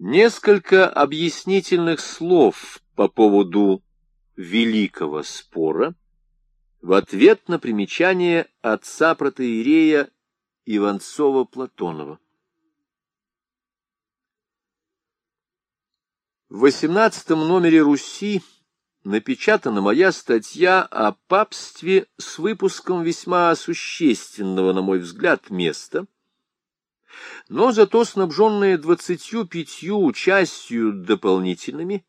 Несколько объяснительных слов по поводу великого спора в ответ на примечание отца протеерея Иванцова-Платонова. В восемнадцатом номере «Руси» напечатана моя статья о папстве с выпуском весьма существенного, на мой взгляд, места — но зато снабженная двадцатью пятью частью дополнительными,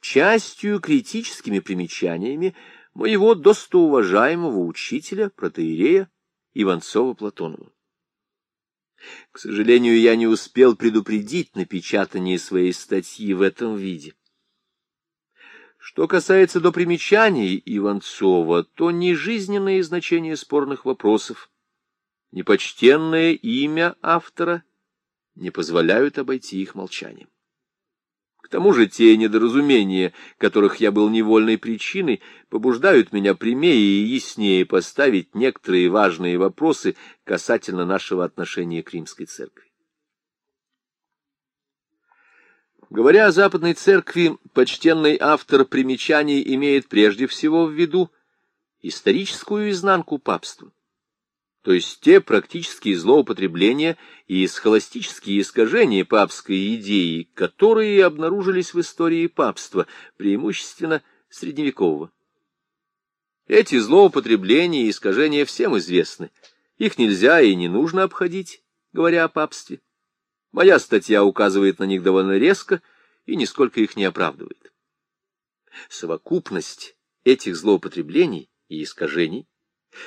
частью критическими примечаниями моего достоуважаемого учителя, протеерея Иванцова-Платонова. К сожалению, я не успел предупредить напечатание своей статьи в этом виде. Что касается до примечаний Иванцова, то не жизненное значение спорных вопросов, непочтенное имя автора не позволяют обойти их молчанием. К тому же те недоразумения, которых я был невольной причиной, побуждают меня прямее и яснее поставить некоторые важные вопросы касательно нашего отношения к римской церкви. Говоря о западной церкви, почтенный автор примечаний имеет прежде всего в виду историческую изнанку папства то есть те практические злоупотребления и схоластические искажения папской идеи, которые обнаружились в истории папства, преимущественно средневекового. Эти злоупотребления и искажения всем известны. Их нельзя и не нужно обходить, говоря о папстве. Моя статья указывает на них довольно резко и нисколько их не оправдывает. Совокупность этих злоупотреблений и искажений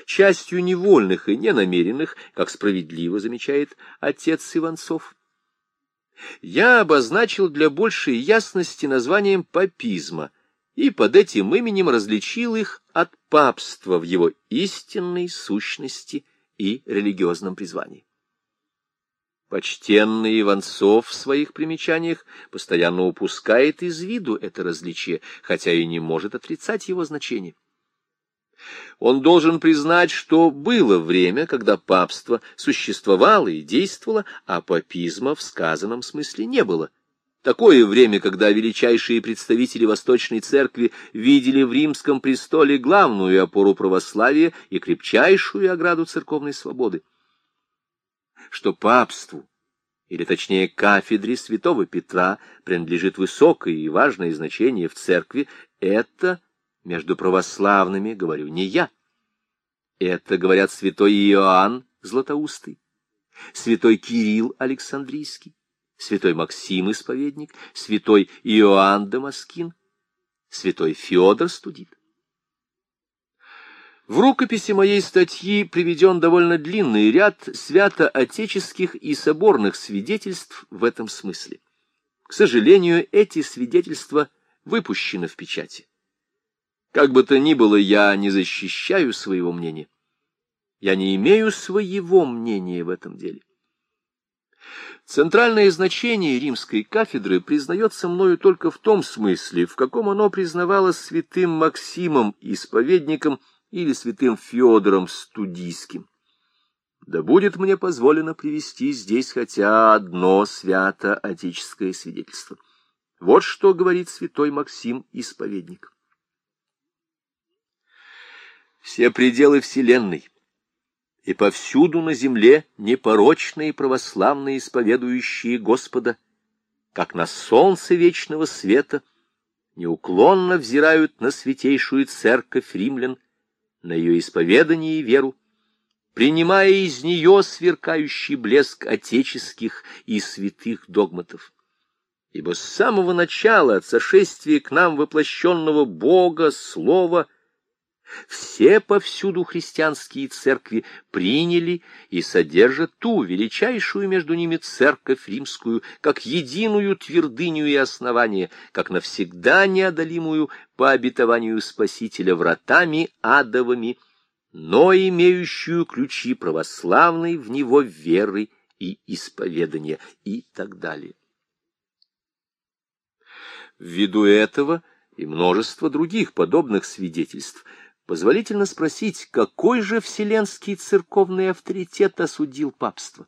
частью невольных и ненамеренных, как справедливо замечает отец Иванцов. Я обозначил для большей ясности названием папизма и под этим именем различил их от папства в его истинной сущности и религиозном призвании. Почтенный Иванцов в своих примечаниях постоянно упускает из виду это различие, хотя и не может отрицать его значение. Он должен признать, что было время, когда папство существовало и действовало, а папизма в сказанном смысле не было. Такое время, когда величайшие представители Восточной Церкви видели в римском престоле главную опору православия и крепчайшую ограду церковной свободы. Что папству, или точнее кафедре святого Петра, принадлежит высокое и важное значение в церкви, это между православными, говорю, не я. Это, говорят, святой Иоанн Златоустый, святой Кирилл Александрийский, святой Максим Исповедник, святой Иоанн Дамаскин, святой Федор Студит. В рукописи моей статьи приведен довольно длинный ряд свято-отеческих и соборных свидетельств в этом смысле. К сожалению, эти свидетельства выпущены в печати. Как бы то ни было, я не защищаю своего мнения. Я не имею своего мнения в этом деле. Центральное значение римской кафедры признается мною только в том смысле, в каком оно признавалось святым Максимом, исповедником, или святым Федором Студийским. Да будет мне позволено привести здесь хотя одно свято-отеческое свидетельство. Вот что говорит святой Максим, исповедник все пределы вселенной, и повсюду на земле непорочные православные исповедующие Господа, как на солнце вечного света, неуклонно взирают на святейшую церковь римлян, на ее исповедание и веру, принимая из нее сверкающий блеск отеческих и святых догматов. Ибо с самого начала от сошествия к нам воплощенного Бога, Слова — все повсюду христианские церкви приняли и содержат ту величайшую между ними церковь римскую, как единую твердыню и основание, как навсегда неодолимую по обетованию Спасителя вратами адовыми, но имеющую ключи православной в него веры и исповедания и так далее. Ввиду этого и множество других подобных свидетельств – позволительно спросить, какой же вселенский церковный авторитет осудил папство?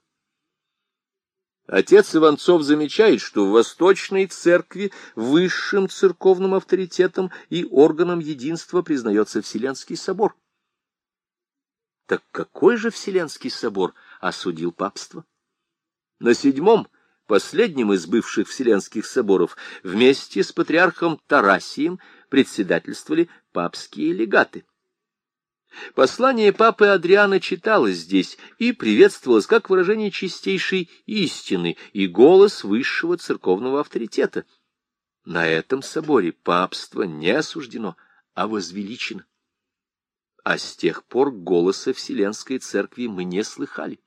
Отец Иванцов замечает, что в Восточной Церкви высшим церковным авторитетом и органом единства признается Вселенский собор. Так какой же Вселенский собор осудил папство? На седьмом, последнем из бывших Вселенских соборов, вместе с патриархом Тарасием председательствовали папские легаты. Послание папы Адриана читалось здесь и приветствовалось как выражение чистейшей истины и голос высшего церковного авторитета. На этом соборе папство не осуждено, а возвеличено. А с тех пор голоса Вселенской Церкви мы не слыхали.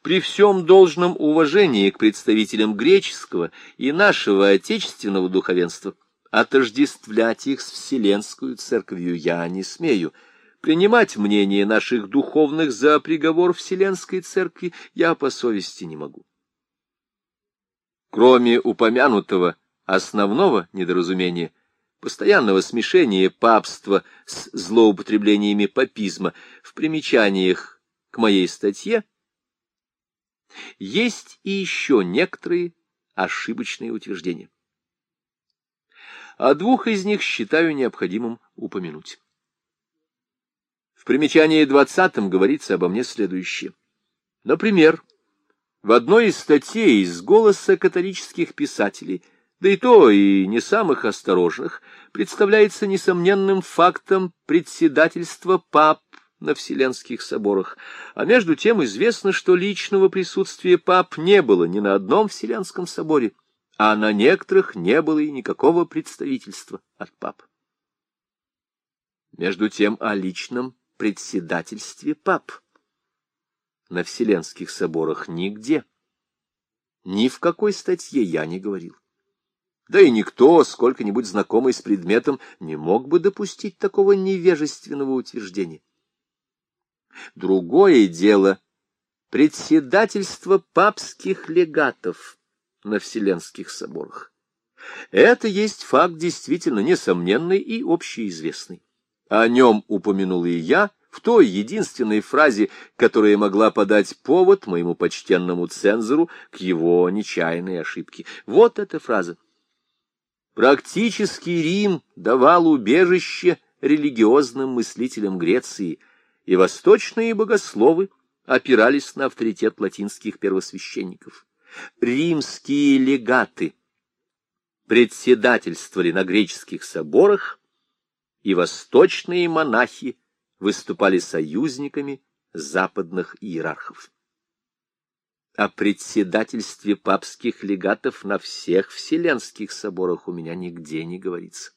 При всем должном уважении к представителям греческого и нашего отечественного духовенства – Отождествлять их с Вселенскую Церковью я не смею. Принимать мнение наших духовных за приговор Вселенской Церкви я по совести не могу. Кроме упомянутого основного недоразумения, постоянного смешения папства с злоупотреблениями папизма в примечаниях к моей статье, есть и еще некоторые ошибочные утверждения. О двух из них считаю необходимым упомянуть. В примечании двадцатом говорится обо мне следующее. Например, в одной из статей из «Голоса католических писателей», да и то и не самых осторожных, представляется несомненным фактом председательства пап на Вселенских соборах, а между тем известно, что личного присутствия пап не было ни на одном Вселенском соборе, а на некоторых не было и никакого представительства от пап. Между тем о личном председательстве пап на Вселенских соборах нигде, ни в какой статье я не говорил. Да и никто, сколько-нибудь знакомый с предметом, не мог бы допустить такого невежественного утверждения. Другое дело — председательство папских легатов — на Вселенских соборах. Это есть факт действительно несомненный и общеизвестный. О нем упомянул и я в той единственной фразе, которая могла подать повод моему почтенному цензору к его нечаянной ошибке. Вот эта фраза. Практически Рим давал убежище религиозным мыслителям Греции, и восточные богословы опирались на авторитет латинских первосвященников римские легаты председательствовали на греческих соборах, и восточные монахи выступали союзниками западных иерархов. О председательстве папских легатов на всех вселенских соборах у меня нигде не говорится.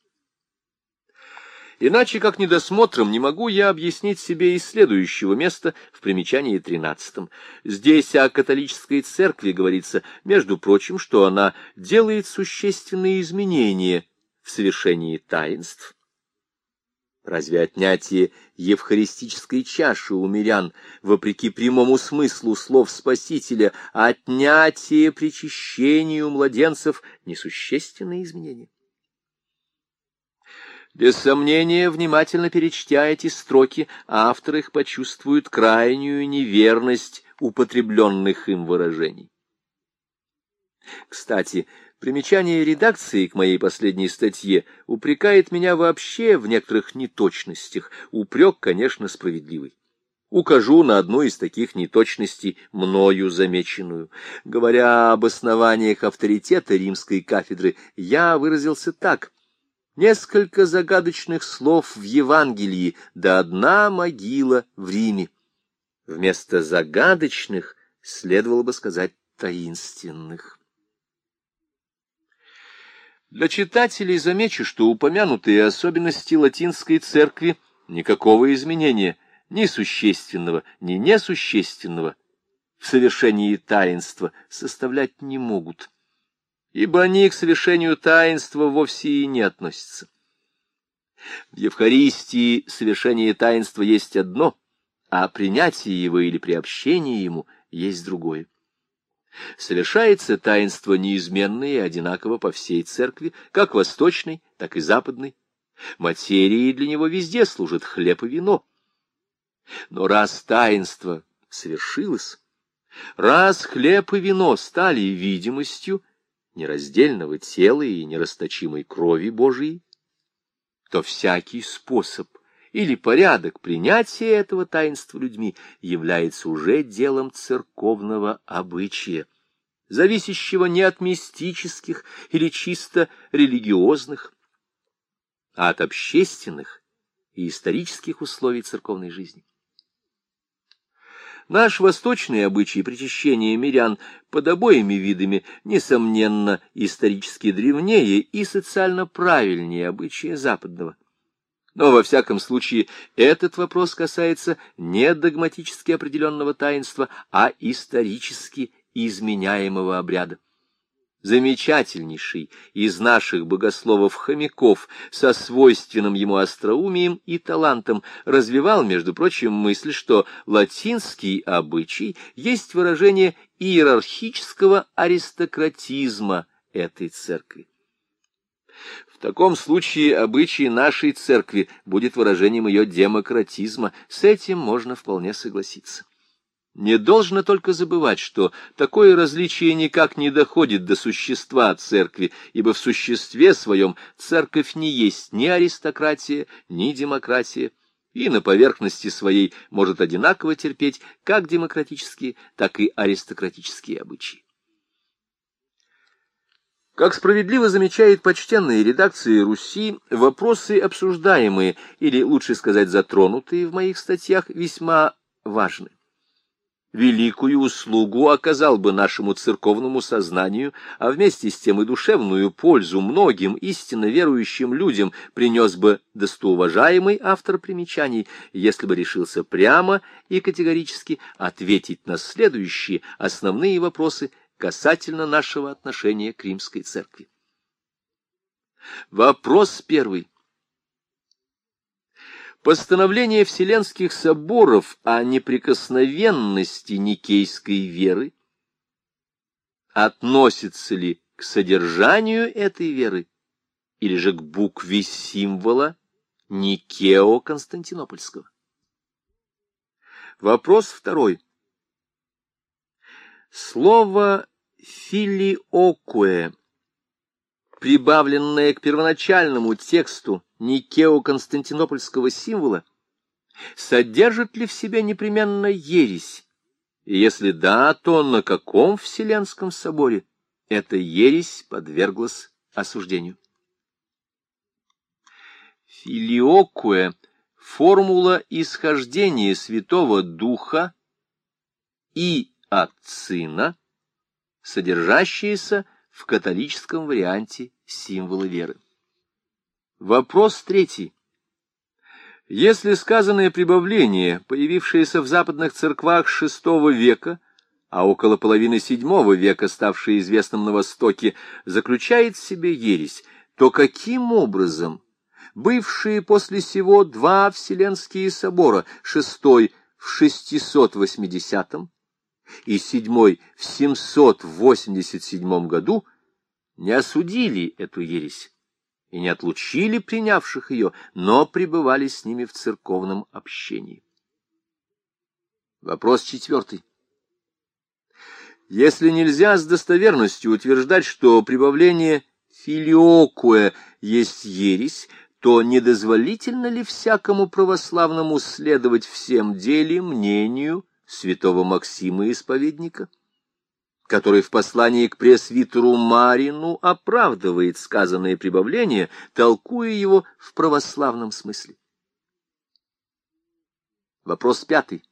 Иначе, как недосмотром, не могу я объяснить себе и следующего места в примечании тринадцатом. Здесь о католической церкви говорится, между прочим, что она делает существенные изменения в совершении таинств. Разве отнятие евхаристической чаши у мирян, вопреки прямому смыслу слов Спасителя, отнятие причащения у младенцев — несущественные изменения? Без сомнения, внимательно перечтя эти строки, автор их почувствует крайнюю неверность употребленных им выражений. Кстати, примечание редакции к моей последней статье упрекает меня вообще в некоторых неточностях, упрек, конечно, справедливый. Укажу на одну из таких неточностей, мною замеченную. Говоря об основаниях авторитета римской кафедры, я выразился так — Несколько загадочных слов в Евангелии, да одна могила в Риме. Вместо загадочных следовало бы сказать таинственных. Для читателей замечу, что упомянутые особенности латинской церкви никакого изменения, ни существенного, ни несущественного в совершении таинства составлять не могут ибо они к совершению таинства вовсе и не относятся. В Евхаристии совершение таинства есть одно, а принятие его или приобщение ему есть другое. Совершается таинство неизменно и одинаково по всей церкви, как восточной, так и западной. Материей для него везде служит хлеб и вино. Но раз таинство совершилось, Раз хлеб и вино стали видимостью нераздельного тела и нерасточимой крови Божией, то всякий способ или порядок принятия этого таинства людьми является уже делом церковного обычая, зависящего не от мистических или чисто религиозных, а от общественных и исторических условий церковной жизни. Наш восточный обычай причащения мирян под обоими видами, несомненно, исторически древнее и социально правильнее обычая западного. Но, во всяком случае, этот вопрос касается не догматически определенного таинства, а исторически изменяемого обряда замечательнейший из наших богословов хомяков со свойственным ему остроумием и талантом развивал, между прочим, мысль, что латинский обычай есть выражение иерархического аристократизма этой церкви. В таком случае обычай нашей церкви будет выражением ее демократизма, с этим можно вполне согласиться. Не должно только забывать, что такое различие никак не доходит до существа церкви, ибо в существе своем церковь не есть ни аристократия, ни демократия, и на поверхности своей может одинаково терпеть как демократические, так и аристократические обычаи. Как справедливо замечает почтенные редакции Руси, вопросы обсуждаемые, или, лучше сказать, затронутые в моих статьях, весьма важны великую услугу оказал бы нашему церковному сознанию, а вместе с тем и душевную пользу многим истинно верующим людям принес бы достоуважаемый автор примечаний, если бы решился прямо и категорически ответить на следующие основные вопросы касательно нашего отношения к римской церкви. Вопрос первый. Постановление Вселенских соборов о неприкосновенности никейской веры относится ли к содержанию этой веры или же к букве символа Никео-Константинопольского? Вопрос второй. Слово «филиокуэ», прибавленное к первоначальному тексту Никео-константинопольского символа, содержит ли в себе непременно ересь? И если да, то на каком Вселенском соборе эта ересь подверглась осуждению? Филиокуэ — формула исхождения Святого Духа и от Сына, содержащаяся в католическом варианте символа веры. Вопрос третий. Если сказанное прибавление, появившееся в западных церквах VI века, а около половины VII века, ставшее известным на Востоке, заключает в себе ересь, то каким образом бывшие после сего два Вселенские собора, шестой в 680 и седьмой в 787 году, не осудили эту ересь? И не отлучили принявших ее, но пребывали с ними в церковном общении. Вопрос четвертый. Если нельзя с достоверностью утверждать, что прибавление филиокуэ есть ересь, то недозволительно ли всякому православному следовать всем деле мнению святого Максима Исповедника? Который в послании к пресвитеру Марину оправдывает сказанное прибавление, толкуя его в православном смысле. Вопрос пятый.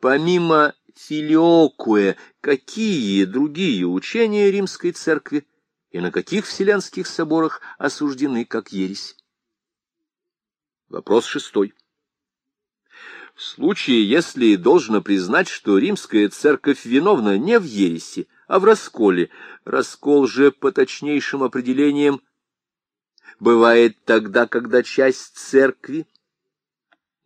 Помимо филиокуэ, какие другие учения римской церкви и на каких вселенских соборах осуждены как ересь? Вопрос шестой. В случае, если должно признать, что римская церковь виновна не в ереси, а в расколе, раскол же по точнейшим определениям бывает тогда, когда часть церкви,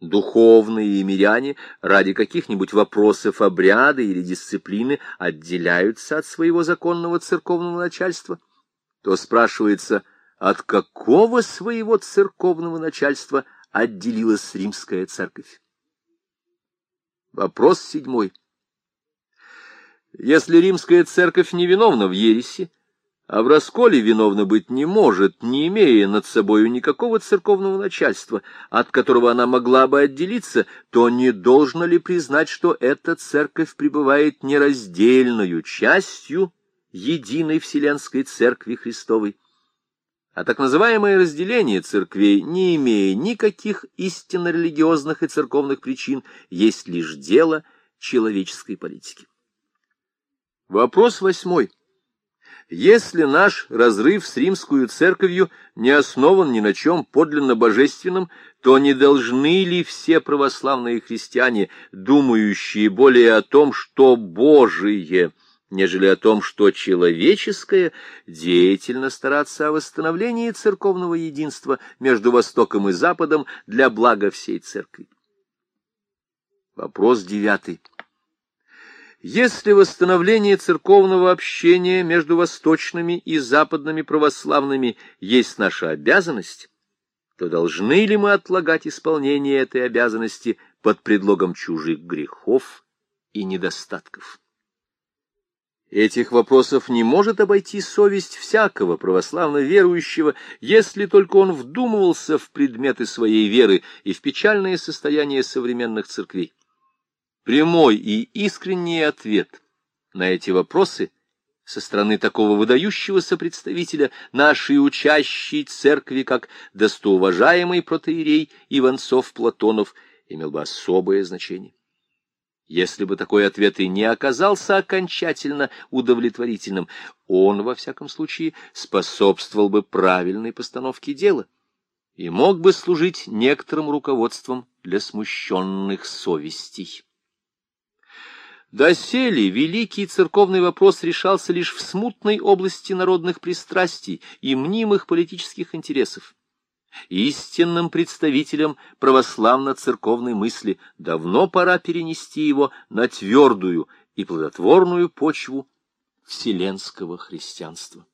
духовные и миряне, ради каких-нибудь вопросов обряда или дисциплины отделяются от своего законного церковного начальства, то спрашивается, от какого своего церковного начальства отделилась римская церковь? Вопрос седьмой. Если римская церковь невиновна в ереси, а в расколе виновна быть не может, не имея над собою никакого церковного начальства, от которого она могла бы отделиться, то не должно ли признать, что эта церковь пребывает нераздельною частью единой Вселенской Церкви Христовой? А так называемое разделение церквей, не имея никаких истинно религиозных и церковных причин, есть лишь дело человеческой политики. Вопрос восьмой. Если наш разрыв с римскую церковью не основан ни на чем подлинно божественном, то не должны ли все православные христиане, думающие более о том, что Божие, нежели о том, что человеческое, деятельно стараться о восстановлении церковного единства между Востоком и Западом для блага всей церкви? Вопрос девятый. Если восстановление церковного общения между восточными и западными православными есть наша обязанность, то должны ли мы отлагать исполнение этой обязанности под предлогом чужих грехов и недостатков? Этих вопросов не может обойти совесть всякого православно верующего, если только он вдумывался в предметы своей веры и в печальное состояние современных церквей. Прямой и искренний ответ на эти вопросы со стороны такого выдающегося представителя нашей учащей церкви, как достоуважаемый протеерей Иванцов-Платонов, имел бы особое значение. Если бы такой ответ и не оказался окончательно удовлетворительным, он, во всяком случае, способствовал бы правильной постановке дела и мог бы служить некоторым руководством для смущенных совестей. Доселе великий церковный вопрос решался лишь в смутной области народных пристрастий и мнимых политических интересов. Истинным представителям православно-церковной мысли давно пора перенести его на твердую и плодотворную почву вселенского христианства.